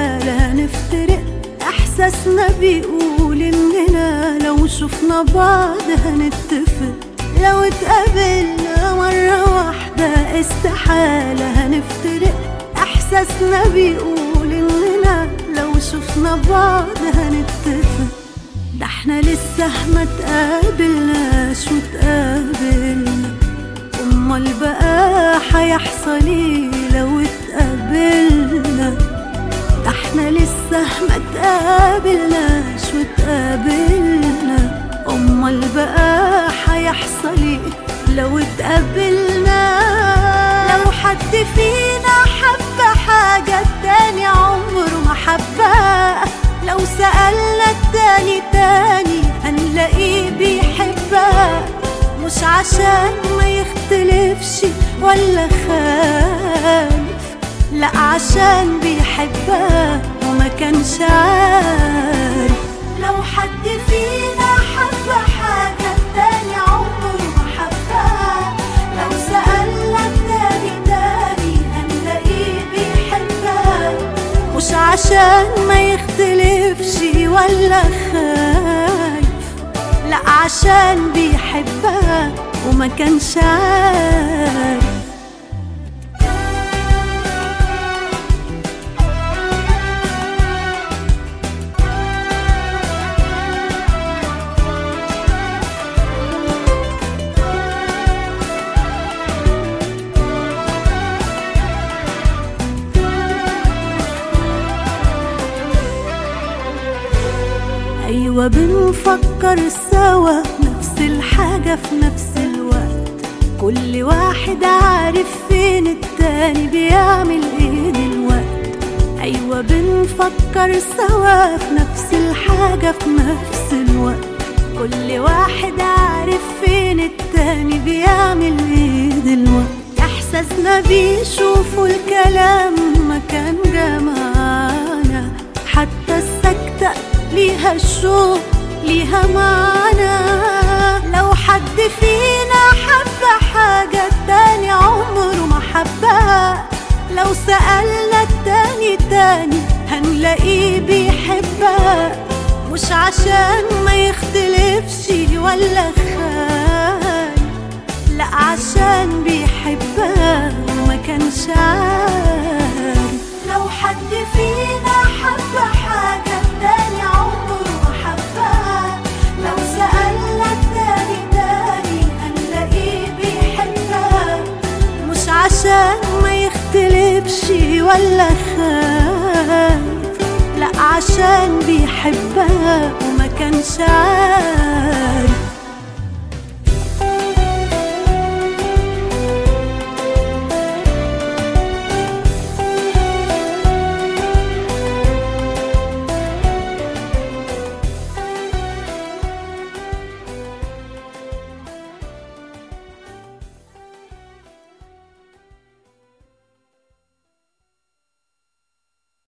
استحالة هنفترق إحساسنا بيقول إننا لو شفنا بعض هنتفق. لو اتقابلنا مرة واحدة استحالة هنفترق. إحساسنا بيقول إننا لو شفنا بعض هنتفق. ده إحنا لسه ما تقابلناش وتقابلنا. أمال بقى هيحصل إيه لو اتقابلنا؟ ما تقابلناش وتقابلنا امال بقى هيحصل إيه لو اتقابلنا لو حد فينا حب حاجة التاني عمره ما حبها. لو سألنا التاني تاني هنلاقيه بيحبها. مش عشان ما يختلفش ولا خالف لا عشان بيحبها. كانش عارف لو حد فينا حب حاجة التاني عمره ما حبها. لو سألنا التاني تاني هنلاقيه بيحبها. مش عشان ما يختلفش ولا خايف لا عشان بيحبها وما كانش عارف. أيوة بنفكر سوا نفس الحاجة في نفس الوقت. كل واحد عارف فين التاني بيعمل إيه دلوقت أيوة بنفكر سوا في نفس الحاجة في نفس الوقت. كل واحد عارف فين التاني بيعمل إيه دلوقت إحساسنا بيشوفوا الكلام ما كان ليها الشوق ليها معنى. لو حد فينا حب حاجة التاني عمره ما حبها. لو سألنا التاني تاني هنلاقيه بيحبها. مش عشان ما يختلفش ولا خايف عشان ما يختلفش ولا خايف. لا عشان بيحبها وما كانش عارف.